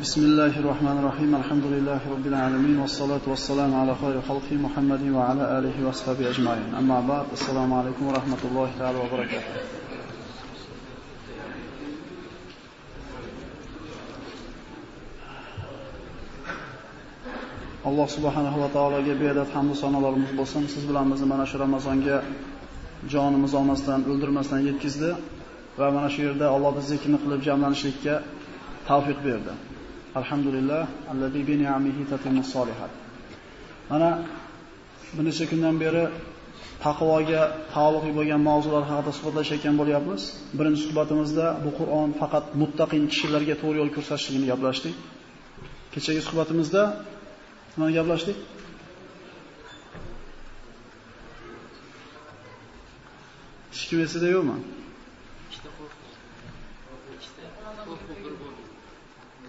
بسم الله الرحمن الرحيم الحمد لله رب العالمين والصلاة والسلام على خير خلق محمد وعلى آله وصحبه أجمعين أما بعد السلام عليكم ورحمة الله تعالى وبركاته alloh subhanahu va taologa beadad hamdu sanolarimiz bo'lsin. Siz bilan bizni mana shu Ramazonga jonimiz olmasdan, o'ldirmasdan yetkizdi va mana shu yerda Alloh bizni zikrni qilib jamlanishlikka tavfiq berdi. Alhamdulillah, allazi bi ni'amihi tatimmus solihat. Mana bir necha kundan beri taqvoga taalluqli bo'lgan mavzular haqida suhbatlashayotgan bo'lyapmiz. Birinchi suhbatimizda bu Qur'on faqat muttaqin kishilarga to'g'ri yo'l ko'rsatishligini gaplashdik. Kechagi suhbatimizda nima gaplashdik? Hech kim esida yo'qmi?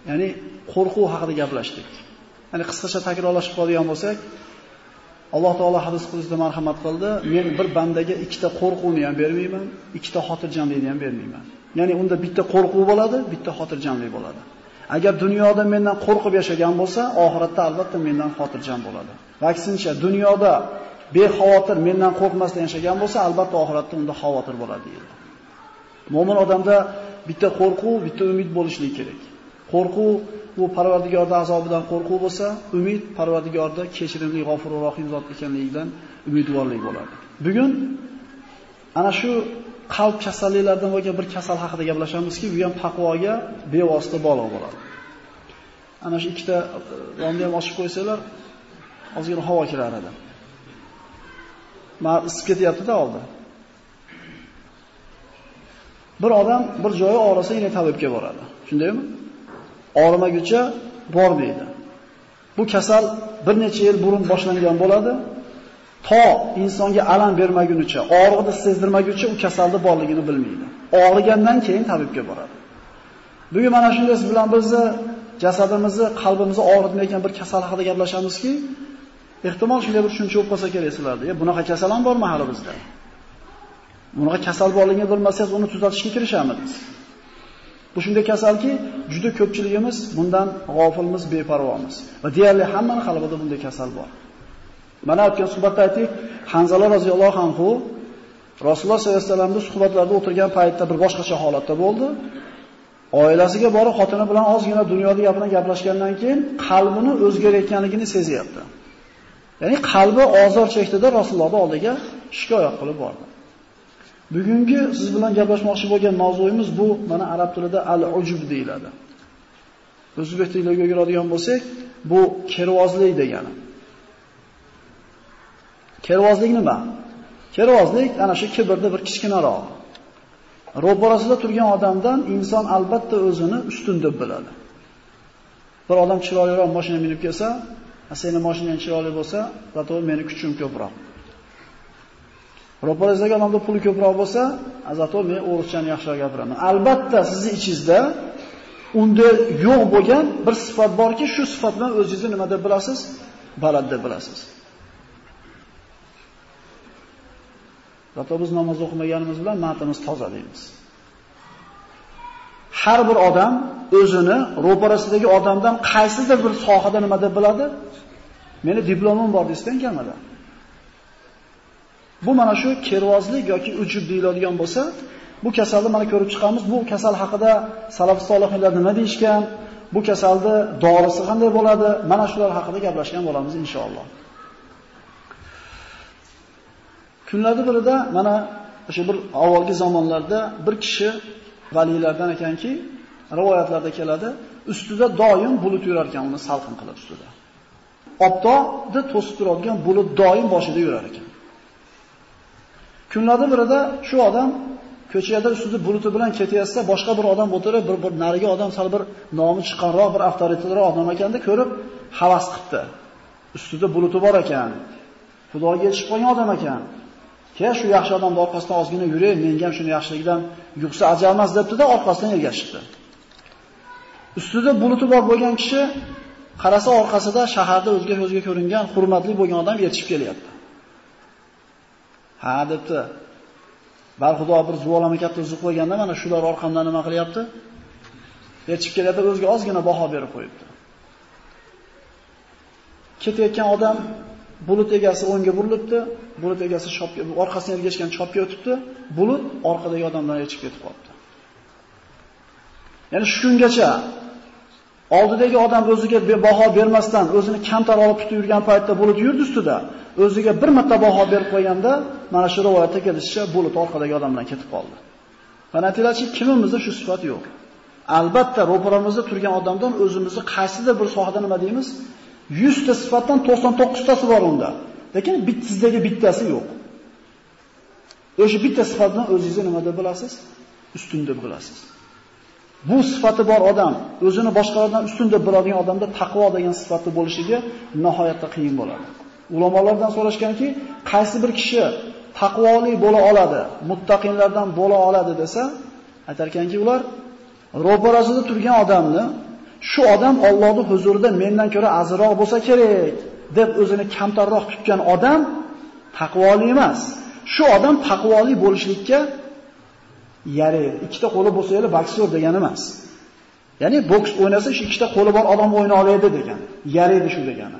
Ya'ni qo'rquv haqida gaplashdik. Ya'ni qisqacha takrorlashib qoladigan bo'lsak, Alloh taolo hadis qilishda marhamat qildi, men bir bandaga ikkita qo'rquvni ham bermayman, ikkita xotirjamlikni ham bermayman. Ya'ni unda bitta qo'rquv bo'ladi, bitta xotirjamlik bo'ladi. Agar dunyoda mendan qo'rqib yashagan bo'lsa, oxiratda albatta mendan xotirjam bo'ladi. Vaksincha dunyoda bexavotir mendan qo'rqmasdan yashagan bo'lsa, albatta oxiratda unda xavotir bo'ladi deyildi. Mo'min odamda bitta qo'rquv, bitta umid bo'lishi kerak. Qo'rquv bu Parvardigorning azobidan qo'rquv bo'lsa, umid Parvardigorda kechirimli, g'ofurur rohim zot ekanligidan umidvorlik bo'ladi. Bugun ana shu qalb kasalliklaridan bo'lgan bir kasal haqida gaplashamizki, bu ham taqvoga bevosita bog'liq bo'ladi. Ana shu ikkita e, ronni ham ochib qo'ysalar, ozgina havo kirar edi. Men isib ketyapti-da oldi. Bir odam bir joyi og'risa, yana tabibga boradi. Shundaymi? Og'rimaguncha bormaydi. Bu kasal bir necha yil burun boshlangan bo'ladi. To insonga alam bermagunicha, og'riqni sezdirmaguncha u kasalni borligini bilmaydi. Og'rigandan keyin tabibga boradi. Bugun mana shunday siz bilan bizni jasadimizni, qalbimizni og'ritmayotgan bir kasal haqida gaplashamizki, ehtimol shunday bir tushuncha bo'lib qolsa kerak sizlarda. "Ya bunaqa kasal ham bormi hali bizda?" Bunaqa kasal borligini bilmasangiz, uni tuzatishga kirishamiz. Bu shunday kasalki, juda ko'pchiligimiz bundan g'ofilmiz, beparvomiz. Va deyarli hammaning qalbida bunday kasal bor. Mana o'tgan suhbatda aytdik, Hanzala roziyallohu anhu Rasululloh sollallohu alayhi vasallamning suhbatlarida o'tirgan paytda bir boshqacha holatda bo'ldi. Oilasiga borib xotini bilan ozgina dunyoda gapini gaplashgandan keyin qalbini o'zgarayotganligini sezyapti. Ya'ni qalbi ozor chekdida Rasulullohning oldiga shikoyat qilib bordi. Bugungi siz bilan gaplashmoqchi bo'lgan mavzuimiz bu mana arab tilida al-ujub deyiladi. O'zbek tiliga o'giradigan bo'lsak, bu kervozlik degani. Kervozlik nima? Kervozlik ana shu kibrda bir kichkinaroq. Ro'barasida turgan odamdan inson albatta o'zini ustun deb biladi. Bir odam chiroyliroq mashina minib kelsa, "Seni mashinang chiroyli bo'lsa, zato meni kuchim ko'proq." Ro'parasidagi odamda puli ko'proq bo'lsa, azato men o'rischani yaxshiroq gapiraman. Albatta sizning ichingizda unda yo'q bo'lgan bir sifat borki, shu sifat bilan o'zingizni nima deb bilasiz? Balad deb bilasiz. Zato biz namoz o'qimaganimiz bilan matimiz toza deymiz. Har bir odam o'zini ro'parasidagi odamdan qaysidir bir sohada nima deb biladi? Meni diplomim bor desang kamida. Bu mana shu kervozlik yoki ujub deyiladigan bo'lsa, bu kasalni mana ko'rib chiqamiz. Bu kasal haqida salaf solihlar nima deyshgan? Bu kasalni dorisi qanday bo'ladi? Mana shular haqida gaplashgan bo'lamiz inshaalloh. Kunlarda birida mana o'sha bir avvalgi zamonlarda bir kishi valilardan ekanki, rivoyatlarda keladi, ustida doim bulut yurar ekan, uni salqin qilib ustida. Oftobni to'sib turadigan bulut doim boshida yurar ekan. Kunlarda birida shu odam ko'chada ustida buluti bilan ketayotsa, boshqa bir odam o'tirib, bir bir nariga odam sal bir nomi chiqqanroq, bir avtoritetliroq odam ekanda ko'rib havas qildi. Ustida buluti bor ekan. Xudoga yetishib qolgan odam ekan. Ke shu yaxshi odamning orqasidan ozgina yuray, menga ham shuni yaxshiligidan yuqsa ajalmas debdi-da, orqasidan ergashibdi. Ustida buluti bor bo'lgan kishi qarasa orqasida shaharda o'zga-o'ziga ko'ringan hurmatli bo'lgan odam yetishib kelyapti. Ha debdi. Bal xudo bir zuvolama katta uzib qo'yganda mana shular orqamdan nima qilyapti? Yechib keladi, o'ziga ozgina baho berib qo'yibdi. Ketayotgan odam bulut egasi o'ngga burilibdi, bulut egasi shopga orqasiga ergashgan chopga o'tibdi, bulut orqadagi odamdan yechib ketib qoldi. Ya'ni shu kungacha oldidagi odam o'ziga baho bermasdan o'zini kamtar olib tutib yurgan paytda bulut yurdi ustida, o'ziga bir marta baho berib qo'yganda, mana shu rivoyatda kelishicha bulut orqadagi odam bilan ketib qoldi. Fanatilachi kimimizda shu sifat yo'q. Albatta, ro'paramizda turgan odamdan o'zimizni qaysidir bir sohada nima deymiz? 100 ta sifatdan 99 tasi bor unda. Lekin bittasizdagi bittasi yo'q. O'sha bitta sifatdan o'zingizni nima deb bilasiz? Ustun deb bilasiz. Bu sifati bor odam, o'zini boshqalardan ustun deb biladigan odamda taqvo degan sifati bo'lishiga nihoyatda qiyin bo'ladi. Ulamolardan so'rashganki, qaysi bir kishi taqvoli bo'la oladi, muttaqinlardan bo'la oladi desa, aytarkanki ular ro'parasida turgan odamni shu odam Allohning huzurida mendan ko'ra azroq bo'lsa kerak deb o'zini kamtarroq tutgan odam taqvoli emas. Shu odam taqvoli bo'lishlikka yaraydi. Ikkita qo'li bo'lsa edi boksyor degani emas. Ya'ni boks o'ynasa shu ikkita qo'li bor odam o'yna oladi degan. Yaraydi shu degani.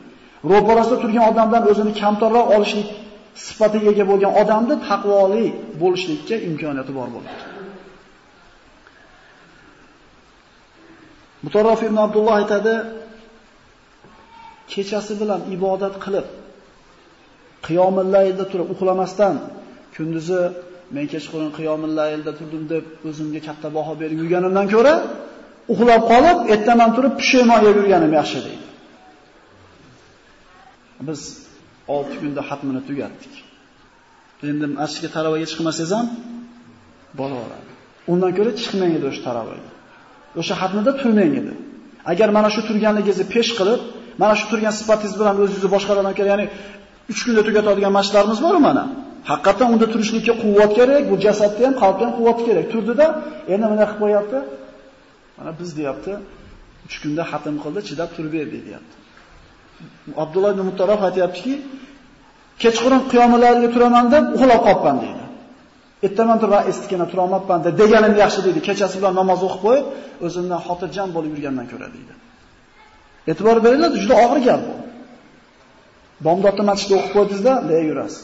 Ro'parasida turgan odamdan o'zini kamtarroq olishlik sifatiga ega bo'lgan odamni taqvoli bo'lishlikka imkoniyati bor bo'ladi. Mutarraf ibn Abdulloh aytadi, kechasi bilan ibodat qilib, qiyomillayda turib uxlamasdan, kunduzi men kechqurun qiyomul laylda turdim deb o'zimga katta baho berib yurganimdan ko'ra, uxlab qolib, ertaman turib pushaymon yeb yurganim yaxshi deydi. Biz 6 kunda xatmini tugatdik. Endi masjidga taravaga chiqmasangiz ham boraveradi. Undan ko'ra chiqmang edi o'sha taravaga. O'sha xatmida turmang edi. Agar mana shu turganligingizni pesh qilib, mana shu turgan sifatingiz bilan o'zingizni boshqalardan ko'ra, ya'ni 3 kunda tugatadigan mashqlarimiz bor mana. Haqiqatan unda turishlikka quvvat kerak, bu jasadda ham, qalbda ham quvvat kerak. Turdida, endi mana qilib qo'yapti. Mana biz deyapti, 3 kunda xatm qildi, chidab turib berdi deyapti. Abdulloh ibn Mutarraf aytayaptiki, kechqurun qiyomalariga turaman deb uxlab qolibman deydi. Ertaman turib estikana tura olmabman deb deganim yaxshi deydi. Kechasi bilan namoz o'qib qo'yib, o'zimdan xotirjam bo'lib yurgandan ko'ra deydi. E'tibor beringlar, juda og'ir gap bu. Bomdodda masjidda o'qib qo'ydingizda, le yurasiz.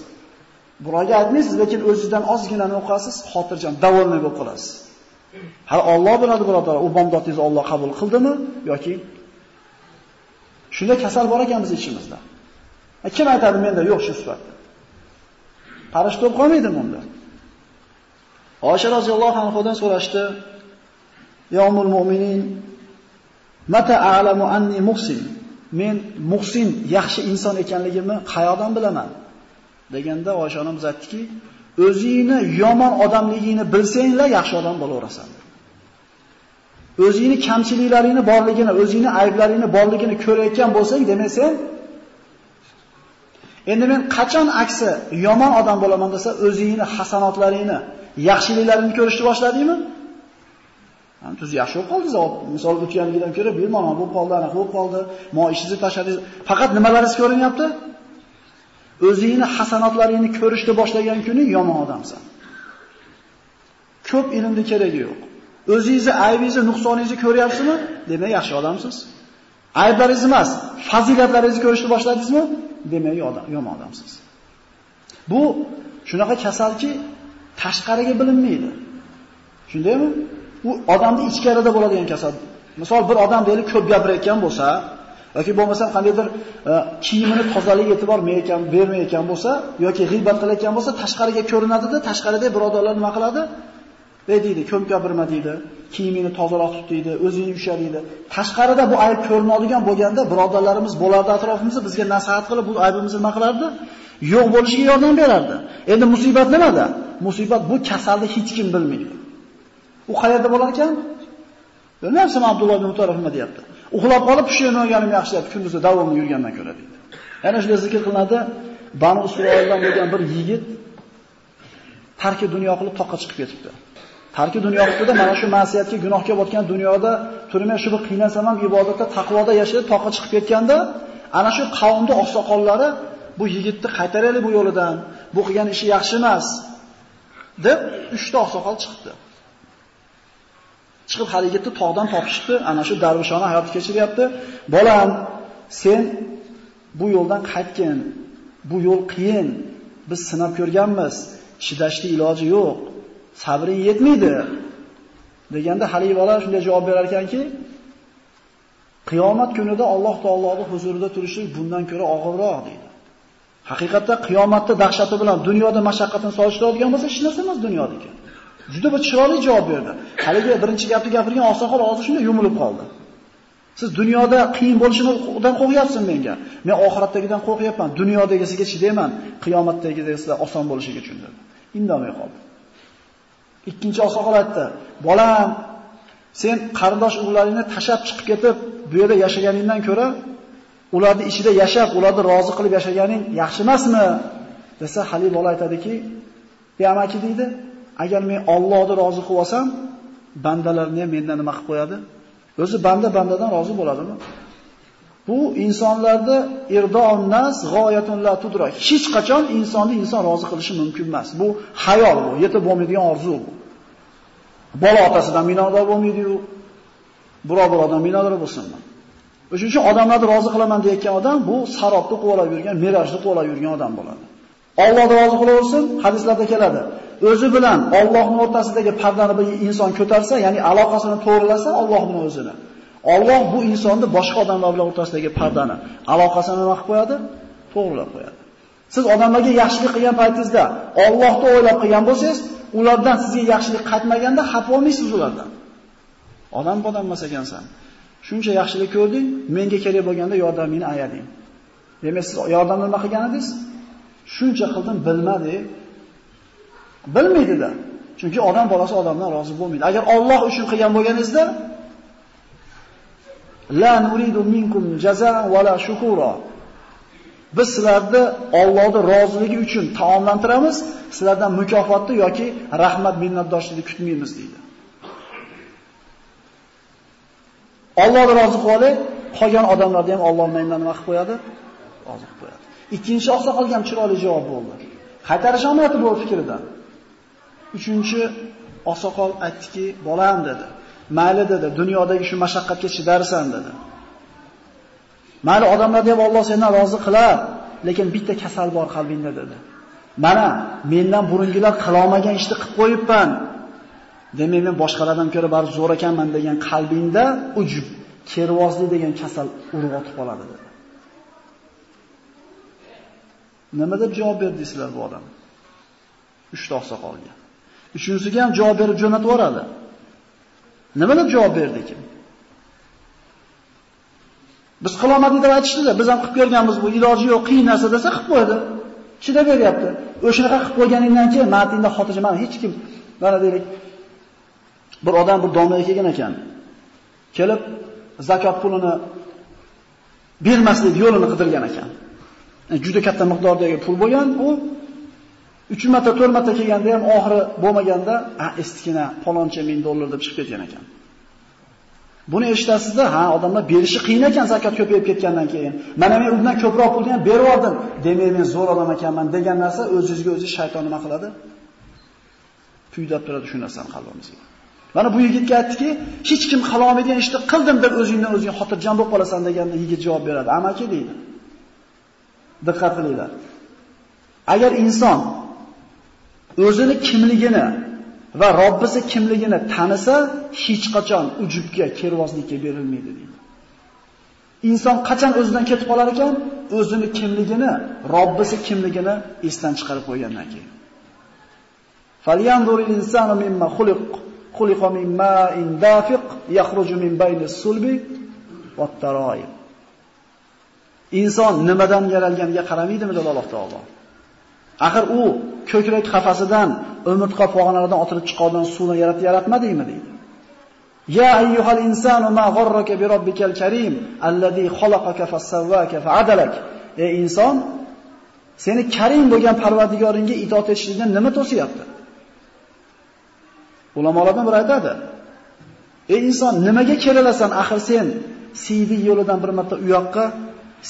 Birovga aytmaysiz, lekin o'zingizdan ozgina o'qasiz, xotirjam, davolmay bo'lib qolasiz. Hali Alloh biladi birodarlar, u bomdodingizni Alloh qabul qildimi yoki Shunda kasal bor ekan biz ichimizda. E, kim aytadi menda yo'q shu sifatda? Qarish to'p qolmaydimi bunda. Oysha roziyallohu anhodan so'rashdi: "Ya ummul mu'minin, mata a'lamu anni muhsin?" Men muhsin, yaxshi inson ekanligimni qayoqdan bilaman? Deganda Oysha onamiz aytdiki, o'zingni yomon odamligingni bilsanglar yaxshi odam bo'laverasan. o'zingni kamchiliklaringni borligini, o'zingni ayblaringni borligini ko'rayotgan bo'lsang, demak sen endi men qachon aksi yomon odam bo'laman desa, o'zingni hasanotlaringni, yaxshiliklaringni ko'rishni boshladingmi? Ham tuz yaxshi bo'lib qoldi, misol o'tganligidan ko'ra bilmam, bu qoldi, anaqa bo'lib qoldi, moishingizni tashladingiz. Faqat nimalaringiz ko'rinyapti? O'zingni hasanatlaringni ko'rishni boshlagan kuni yomon odamsan. Ko'p ilmni keragi yo'q. O'zingizni aybingizni, nuqsoningizni ko'ryapsizmi? Demak, yaxshi odamsiz. Ayblaringiz emas, fazilatlaringizni ko'rishni boshladingizmi? Demak, yomon odamsiz. Bu shunaqa kasalki, tashqariga bilinmaydi. Shundaymi? U odamning ichkarida bo'ladigan kasal. Misol bir odam deylik ko'p gapirayotgan bo'lsa, yoki bo'lmasa qandaydir e, kiyimini tozalik e'tibor bermayotgan, bermayotgan bo'lsa, yoki g'iybat qilayotgan bo'lsa, tashqariga ko'rinadida tashqarida birodarlar nima qiladi? Ey deydi, ko'p gapirma deydi, kiyimini tozaroq tut deydi, o'zingni ushla deydi. Tashqarida bu ayb ko'rinadigan bo'lganda birodarlarimiz bo'lardi atrofimizda bizga nasihat qilib bu aybimizni nima qilardi? Yo'q bo'lishiga yordam berardi. Endi musibat nimada? Musibat bu kasalni hech kim bilmaydi. U qayerda bo'lar ekan? bilmayapsanmi Abdulloh ibn Mutarrif nima deyapti? Uxlab qolib pushaymoganim yaxshi deb kunduzi davomli yurgandan ko'ra deydi. Yana shunday zikr qilinadi, Banu Isroildan bo'lgan bir yigit tarki dunyo qilib toqqa chiqib ketibdi. Tarki dunyo ustida mana shu ma'siyatga, gunohga botgan dunyoda turmay shu bir qiynasam ham ibodatda, taqvoda yashab toqqa chiqib ketganda, ana shu qavmning oqsoqollari bu yigitni qaytaraylik bu yo'lidan, bu qilgan ishi yaxshi emas deb 3 ta oqsoqol chiqdi. Chiqib harakatni tog'dan topishibdi, ana shu darvishona hayot kechiryapti. Bolam, sen bu yo'ldan qaytgin. Bu yo'l qiyin. Biz sinab ko'rganmiz. Chidashli iloji yo'q. Sabring yetmaydi. deganda haligi bola shunday javob berar ekanki, qiyomat kunida Alloh taoloning huzurida turishlik bundan ko'ra og'irroq deydi. Haqiqatda qiyomatda dahshati bilan dunyoda mashaqqatini solishtiradigan bo'lsa, hech narsa emas dunyodagi. Juda bir chiroyli javob berdi. Haligi birinchi gapni gapirgan oqsoqol hozir shunday yumilib qoldi. Siz dunyoda qiyin bo'lishidan qo'rqyapsiz menga. Men oxiratdagidan qo'rqyapman. Dunyodagisiga chidayman, qiyomatdagisiga oson bo'lishiga uchun dedi. Indamay qoldi. Ikkinchi oqsoqol aytdi: "Bolam, sen qarindosh urug'laringni tashab chiqib ketib, bu yerda yashaganingdan ko'ra ularni ichida yashab, ularni rozi qilib yashaganing yaxshi emasmi?" desa, Halil bola aytadiki, "Ey amaki" deydi, "Agar men Allohni rozi qilib olsam, bandalarni ham mendan nima qilib qo'yadi? O'zi banda bandadan rozi bo'ladimi?" Bu insonlarda irdoon nas g'oyatun la tudrak. Hech qachon insonni inson rozi qilishi mumkin emas. Bu xayol bu, yetib bo'lmaydigan orzu bu. Bola otasidan minodor bo'lmaydi-yu, Biroq bir odam minodor bo'lsinmi? O'shuning uchun odamlarni rozi qilaman deyotgan odam bu sarobni qo'valab yurgan, merajni qo'valab yurgan odam bo'ladi. Allohni rozi qilaversin, hadislarda keladi. O'zi bilan Allohning o'rtasidagi pardani bir inson ko'tarsa, ya'ni aloqasini to'g'rilasa Alloh bilan o'zini. Alloh bu insonni boshqa odamlar bilan o'rtasidagi pardani, aloqasini nima qilib qo'yadi? To'g'rilab qo'yadi. Siz odamlarga yaxshilik qilgan paytingizda Allohni o'ylab qilgan bo'lsangiz, ulardan sizga yaxshilik qaytmaganda xafa bo'lmaysiz ulardan. Odam odam emas ekansan. Shuncha yaxshilik ko'rding, menga kerak bo'lganda yordamingni ayading. Demak, siz yordamni nima qilgan edingiz? Shuncha qildim, bilmadi. Bilmaydi-da. Chunki odam bolasi odamdan rozi bo'lmaydi. Agar Alloh uchun qilgan bo'lganingizda la nuridu minkum jazaan wala shukura. Biz sizlarni Allohning roziligi uchun taomlantiramiz, sizlardan mukofotni yoki rahmat minnatdorchilikni kutmaymiz deydi. Allohni rozi qilib qolgan odamlarni ham Alloh mendan nima qilib qo'yadi? Rozi qilib qo'yadi. Ikkinchi oqsoqolga ham chiroyli javob bo'ldi. Qaytarish olmayapti bu fikridan. Uchinchi oqsoqol aytdiki, "Bolam" dedi. "Mayli" dedi, "Dunyodagi shu mashaqqatga chidarsan" dedi. Mayli odamlar deb Alloh sendan rozi qilar, lekin bitta kasal bor qalbingda dedi. Mana mendan burungilar qila olmagan ishni qilib qo'yibman. Demak men boshqalardan ko'ra bari zo'r ekanman degan qalbingda ujub, kervozlik degan kasal urib otib qoladi dedi. Nima deb javob berdingizlar bu odam? Uchta oqsoqolga. Uchinchisiga ham javob berib jo'natib yuboradi. Nima deb javob berdik? Biz qilolmadik deb aytishdida, biz ham qilib ko'rganmiz bu iloji yo'q, qiyin narsa desa qilib qo'ydi. Chidab beryapti. O'shanaqa qilib qo'yganingdan keyin matinda xotirjam hech kim mana deylik bir odam bir domlaga kelgan ekan. Kelib zakot pulini bermaslik yo'lini qidirgan ekan. E, juda katta miqdordagi pul bo'lgan, u 3 marta, 4 marta kelganda ham oxiri bo'lmaganda, "A, eskina paloncha 1000 dollar" deb chiqib ketgan ekan. Buni eshitasizda, ha, odamlar berishi qiyin ekan zakot ko'payib ketgandan keyin. Mana men undan ko'proq pulni ham berib oldim. Demak, men zo'r odam ekanman degan narsa o'zingizga o'zi shayton nima qiladi? Tuydab turadi shu narsani qalbimizga. Mana bu yigitga aytdiki, hech kim qila ishni qildim deb o'zingdan o'zing xotirjam bo'lib qolasan deganda yigit javob beradi. Amaki deydi. Diqqat qilinglar. Agar inson o'zini kimligini va Robbisi kimligini tanisa, hech qachon ujubga, kervozlikka berilmaydi deydi. Inson qachon o'zidan ketib qolar ekan? O'zini kimligini, Robbisi kimligini esdan chiqarib qo'ygandan keyin. Falyanzuril insanu mimma xuliq xuliqa mimma ma'in dafiq yakhruju min bayni sulbi vat taroyib. Inson nimadan yaralganiga qaramaydimi dedi Alloh taolo. Axir u ko'krak qafasidan, umurtqa pog'onalaridan otilib chiqqan suvni yaratib yaratmadingmi deydi. Ya ayyuhal insanu ma gharraka bi robbikal karim allazi khalaqaka fasawwaka fa'adalak. Ey inson, seni karim bo'lgan Parvardigoringga itoat etishlikdan nima to'siyapti? Ulamolardan biri aytadi. Ey inson, nimaga kelalasan? Axir sen CD yo'lidan bir marta u yoqqa,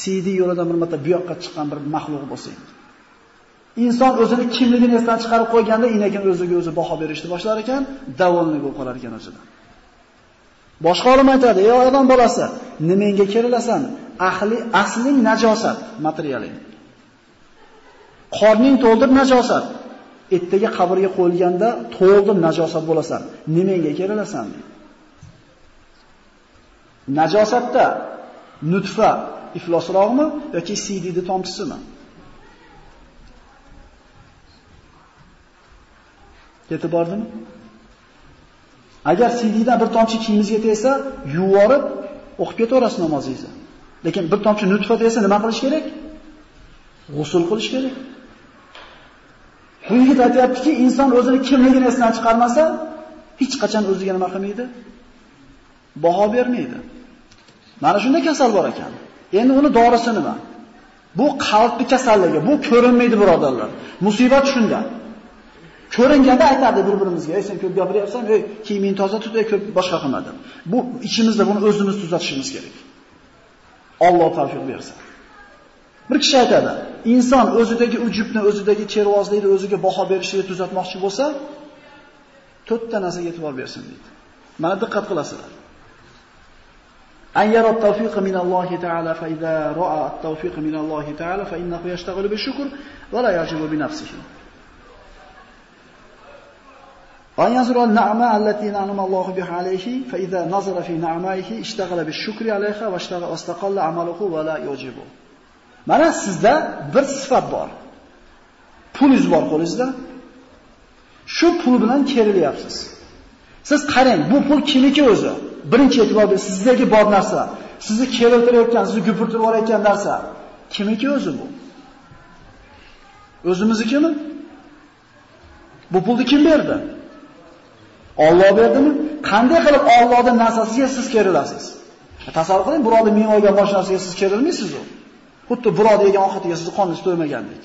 CD yo'lidan bir marta bu yoqqa chiqqan bir maxluq bo'lsang. Inson o'zini kimligini esdan chiqarib qo'yganda, inekin o'ziga o'zi baho berishni boshlar ekan, davolni bo'lib qolar ekan o'zidan. Boshqa olim aytadi, ey odam bolasi, nimanga kerilasan? Ahli asling najosat, materialing. Qorning to'ldir najosat. Ertaga qabrga qo'yilganda to'ldir najosat bo'lasan. Nimanga kerilasan?" Najosatda nutfa iflosroqmi yoki CDni tomchisimi? Yetib bordimi? Agar CDdan bir tomchi kiyimingizga tegsa, yuvorib o'qib ketaverasiz namozingizni. Lekin bir tomchi nutfa tegsa nima qilish kerak? G'usl qilish kerak. Bu yigit aytayaptiki, inson o'zini kimligini esdan chiqarmasa, hech qachon o'ziga nima qilmaydi? Baho bermaydi. Mana shunda kasal bor ekan. Endi uni dorisi nima? Bu qalbni kasalligi, bu ko'rinmaydi birodarlar. Musibat shunda. Ko'ringanda aytadi bir-birimizga, "Ey sen ko'p gapiryapsan, ey kiyimingni toza tut, ey ko'p boshqa qilma" Bu ichimizda buni o'zimiz tuzatishimiz kerak. Alloh tavfiq bersin. Bir kishi aytadi, inson o'zidagi ujubni, o'zidagi chervozlikni o'ziga baho berishini tuzatmoqchi bo'lsa, to'rtta narsaga e'tibor bersin deydi. Mana diqqat qilasizlar. An yara at-tawfiq min Alloh ta'ala fa idza ra'a at-tawfiq min Alloh ta'ala fa innahu yashtaghilu bi-shukr va la yajibu bi nafsihi. An yazura an-na'ma allati na'ama Allohu biha alayhi fa idza nazara fi na'maihi ishtaghala bi-shukri alayha va ishtaghala astaqalla amaluhu va la yajibu. Mana sizda bir sifat bor. Pulingiz bor qo'lingizda. Shu pul bilan kerilyapsiz. Siz qarang, bu pul kimniki o'zi? Birinchi e'tibor bering, sizdagi bor narsa, sizni keriltirayotgan, sizni gupurtirib yuborayotgan narsa kimniki o'zi bu? O'zimiznikimi? Bu pulni kim berdi? Alloh berdimi? Qanday qilib Allohning narsasiga siz kerilasiz? E, tasavvur qiling, birodi ming olgan mashinasiga siz kerilmaysiz-ku. Xuddi birodi yegan ovqatiga sizni qoningiz to'ymagandek.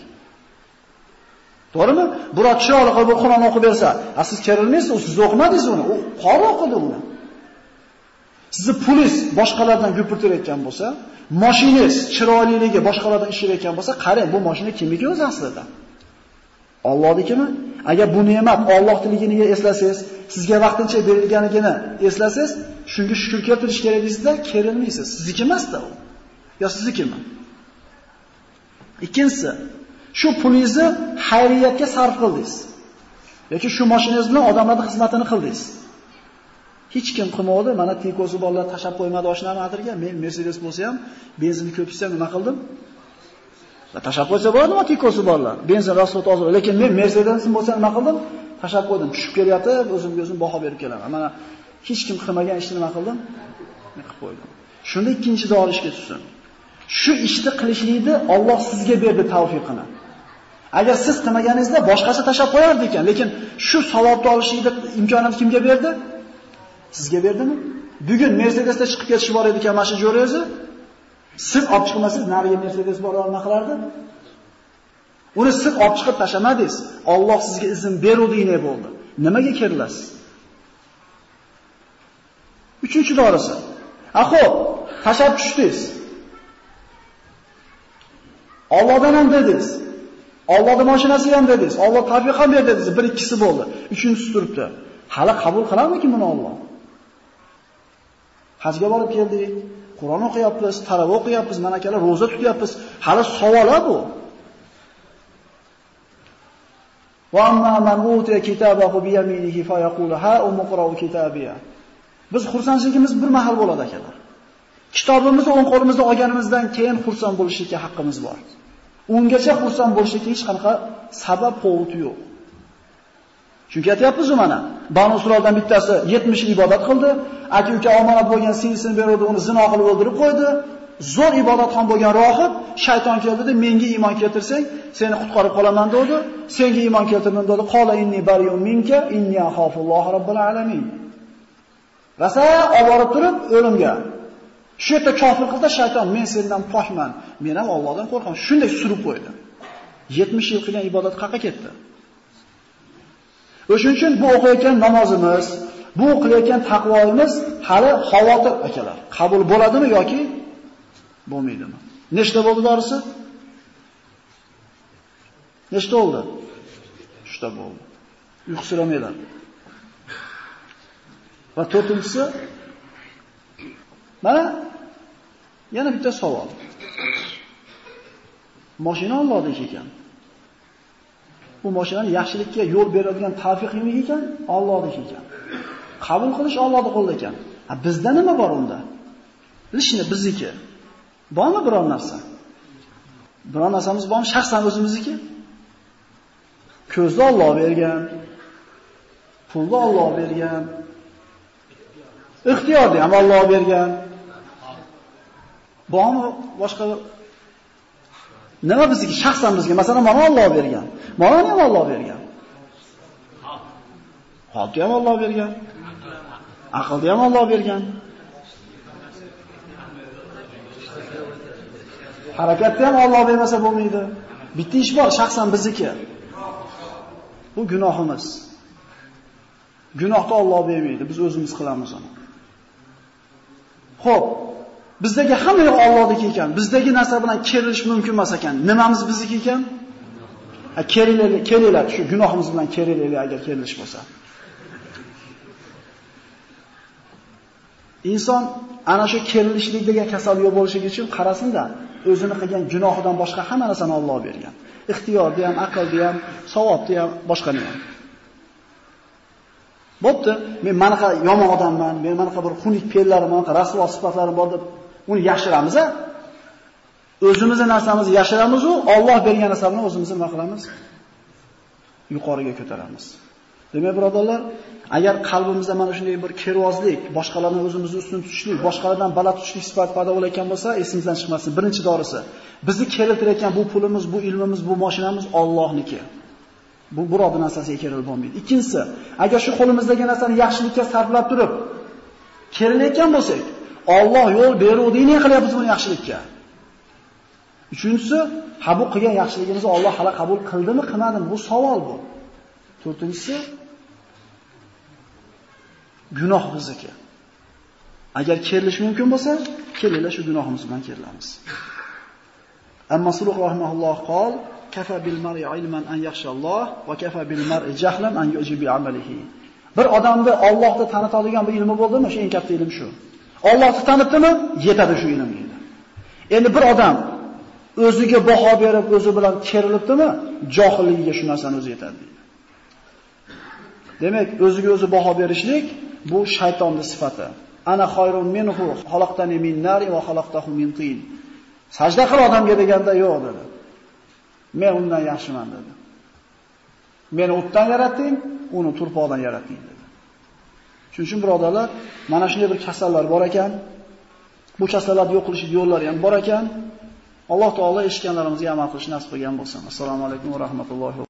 To'g'rimi? Birod chiroyli qilib Qur'on o'qib bersa, a siz kerilmaysiz, u siz o'qimadingiz uni, u qori o'qidi uni. Sizni pulingiz boshqalardan gupirtirayotgan bo'lsa, mashinangiz chiroyliligi boshqalardan ishlayotgan bo'lsa, qarang, bu mashina kimniki o'zi aslida? Allohnikimi? Agar bu ne'mat Alloh tiligini eslasangiz, sizga vaqtincha berilganligini eslasangiz, shunga shukr keltirish kerak deysizda, kerilmaysiz. Sizniki emas-da u. Yo siznikimi? Ikkinchisi, shu pulingizni xayriyatga sarf qildingiz. yoki shu mashinangiz bilan odamlarning xizmatini qildingiz. Hech kim qilmadi, mana tikosi bolalar tashab qo'ymadi oshnam adirga, men Mercedes bo'lsa ham, benzinni ko'p nima qildim? Va tashab qo'ysa bo'ladimi tikosi bolalar? Benzin rasxod ozroq, lekin men Mercedesim bo'lsa nima qildim? Tashlab qo'ydim. Tushib kelyapti, o'zimga o'zim baho berib kelaman. Mana hech kim qilmagan ishni nima qildim? Men qilib qo'ydim. Shunda ikkinchi dorishga tushsin. Shu ishni qilishlikni Alloh sizga berdi tavfiqini. Agar siz qilmaganingizda boshqasi tashlab qo'yardi ekan, lekin shu savobni olishlikni imkoniyat kimga berdi? Sizga berdimi? Bugun Mercedesda chiqib ketish bor edi ekan, mana shu jo'rangizni siz olib chiqmasangiz, nariga Mercedes bora nima qilardi? Uni siz olib chiqib tashlamadingiz. Alloh sizga izn beruvdinglar bo'ldi. Nimaga kirlasiz? Uchinchi dorisi. A xo'p, tashab tushdingiz. Allohdan ham dedingiz. Allohning mashinasi ham dedingiz. Alloh tavfiq ham berdi dedingiz. Bir ikkisi bo'ldi. Uchinchisi turibdi. Hali qabul qiladimi buni Alloh? Hajga borib keldik. Qur'on o'qiyapmiz, taravih o'qiyapmiz, mana akalar roza tutyapmiz. Hali savol bu. وَأَمَّا مَنْ man كِتَابَهُ بِيَمِينِهِ فَيَقُولُ هَا fa كِتَابِيَا. Biz xursandligimiz bir mahal bo'ladi akalar. Kitobimizni o'ng qo'limizda olganimizdan keyin xursand bo'lishga haqqimiz bor. Ungacha xursand bo'lishga hech qanaqa sabab povut yo'q. Chunki aytyapmiz mana, Banu Isroildan bittasi 70 ibodat qildi, aka-uka omonat bo'lgan singlisini beruvdi, uni zino qilib o'ldirib qo'ydi. Zo'r ibodatxon bo'lgan rohib shayton keldi-da, menga iymon keltirsang, seni qutqarib qolaman dedi. Senga iymon keltirdim dedi. Qola inni bariyun minka inni axafulloh robbil alamin. Rasa olib turib o'limga Shu yerda kofir qilsa shayton, men sendan pokman, men ham Allohdan qo'rqaman. Shunday surib qo'ydi. 70 yil qilgan ibodat qaqqa ketdi? O'shuning uchun bu o'qiyotgan namozimiz, bu qilayotgan taqvoimiz hali xavotir akalar. Qabul bo'ladimi yoki bo'lmaydimi? Nechta bo'ldi dorisi? Nechta bo'ldi? 3 ta bo'ldi. Uyqusiramaylar. Va to'rtinchisi Mana yana bitta savol. Mashina Allohdan ekan. Bu mashinani yaxshilikka yo'l beradigan tavfiq nima ekan? Allohdan ekan. Qabul qilish Allohning qo'lida ekan. Ha bizda nima bor unda? Bilishni bizniki. Bormi biror narsa? Biror narsamiz bormi? Shaxsan o'zimizniki? Ko'zni Alloh bergan, pulni Alloh bergan, ixtiyorni ham Alloh bergan. Bormi boshqa Nima bizniki? shaxsan bizga, masalan, mana Alloh bergan. Mana ham Alloh bergan. Holni ham Alloh bergan. Aqlni ham Alloh bergan. Harakatni ham Alloh bermasa bo'lmaydi. Bitta ish bor, shaxsan bizniki. Bu gunohimiz. Gunohni Alloh bermaydi, biz o'zimiz qilamiz uni. Xo'p, bizdagi hamma yo'q Allohniki ekan. Bizdagi narsa bilan kelish mumkin emas ekan. Nimamiz bizniki ekan? Ha, kelinglar, kelinglar, shu gunohimiz bilan kelinglar agar kelish bo'lsa. Inson ana shu kerilishlik degan kasal yo'q bo'lishi uchun qarasinda, o'zini qilgan gunohidan boshqa hamma narsani Alloh bergan. Ixtiyorni ham, aqlni ham, savobni ham, boshqani ham. Bo'pti, men manaqa yomon odamman, men manaqa bir xunuk fe'llarim, manaqa rasvo sifatlarim bor deb uni yashiramiz a? O'zimizni narsamizni yashiramiz u Alloh bergan narsani o'zimiz nima qilamiz? Yuqoriga ko'taramiz. Demak, birodarlar, agar qalbimizda mana shunday bir kervozlik, boshqalarni o'zimizni ustun tutishlik, boshqalardan baland tutishlik sifat paydo bo'layotgan bo'lsa, esimizdan chiqmasin. Birinchi dorisi, bizni keltirayotgan bu pulimiz, bu ilmimiz, bu mashinamiz Allohniki. Bu birodar narsasiga kerilib bo'lmaydi. Ikkinchisi, agar shu qo'limizdagi narsani yaxshilikka sarflab turib, kerilayotgan bo'lsak, Alloh yo'l beruvdi, nima qilyapmiz buni yaxshilikka? Uchinchisi, ha bu qilgan yaxshiligimizni Alloh hali qabul qildimi, qilmadimi? Bu savol bu. To'rtinchisi, gunoh bizniki. Agar kerilish mumkin bo'lsa, kelinglar shu gunohimiz bilan kerilamiz. Amma Suluh rahimahulloh qol, kafa bil mar'i ilman an yaxshalloh va kafa bil mar'i jahlan an yujibi amalihi. Bir odamni Allohni tanitadigan bir ilmi bo'ldimi? Shu eng katta ilm shu. Allohni tanitdimi? Yetadi shu ilm deydi. Endi bir odam o'ziga baho berib, o'zi bilan kerilibdimi? Johilligiga shu narsani o'zi yetadi deydi. Demak, o'ziga o'zi baho berishlik bu shaytonning sifati. Ana khayrun minhu xalaqtani min va xalaqtahu min tin. Sajda qil odamga deganda yo'q dedi. Men undan yaxshiman dedi. Meni o'tdan yaratding, uni turpoqdan yaratding dedi. Shuning uchun birodarlar, mana shunday bir kasallar bor ekan. Bu kasallarni yo'q qilish yo'llari ham bor ekan. Alloh taolo eshitganlarimizga amal qilishni nasib qilgan bo'lsin. Assalomu alaykum va rahmatullohi